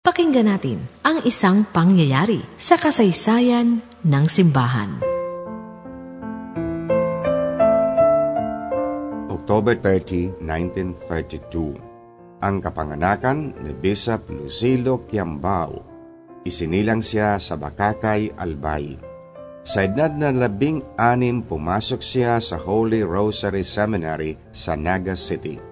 Pakinggan natin ang isang pangyayari sa kasaysayan ng simbahan. October 30, 1932 Ang kapanganakan ni Bishop Lucilo Quiambao. Isinilang siya sa Bakakay, Albay. Sa edad na labing anim, pumasok siya sa Holy Rosary Seminary sa Naga City.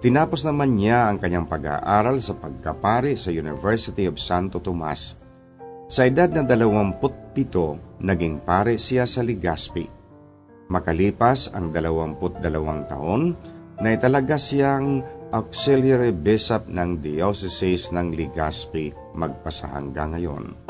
Tinapos naman niya ang kanyang pag-aaral sa pagkapari sa University of Santo Tomas. Sa edad na 27, naging pare siya sa Ligaspi. Makalipas ang 22 taon, na italaga siyang auxiliary bishop ng Diocese ng Ligaspi magpasa hanggang ngayon.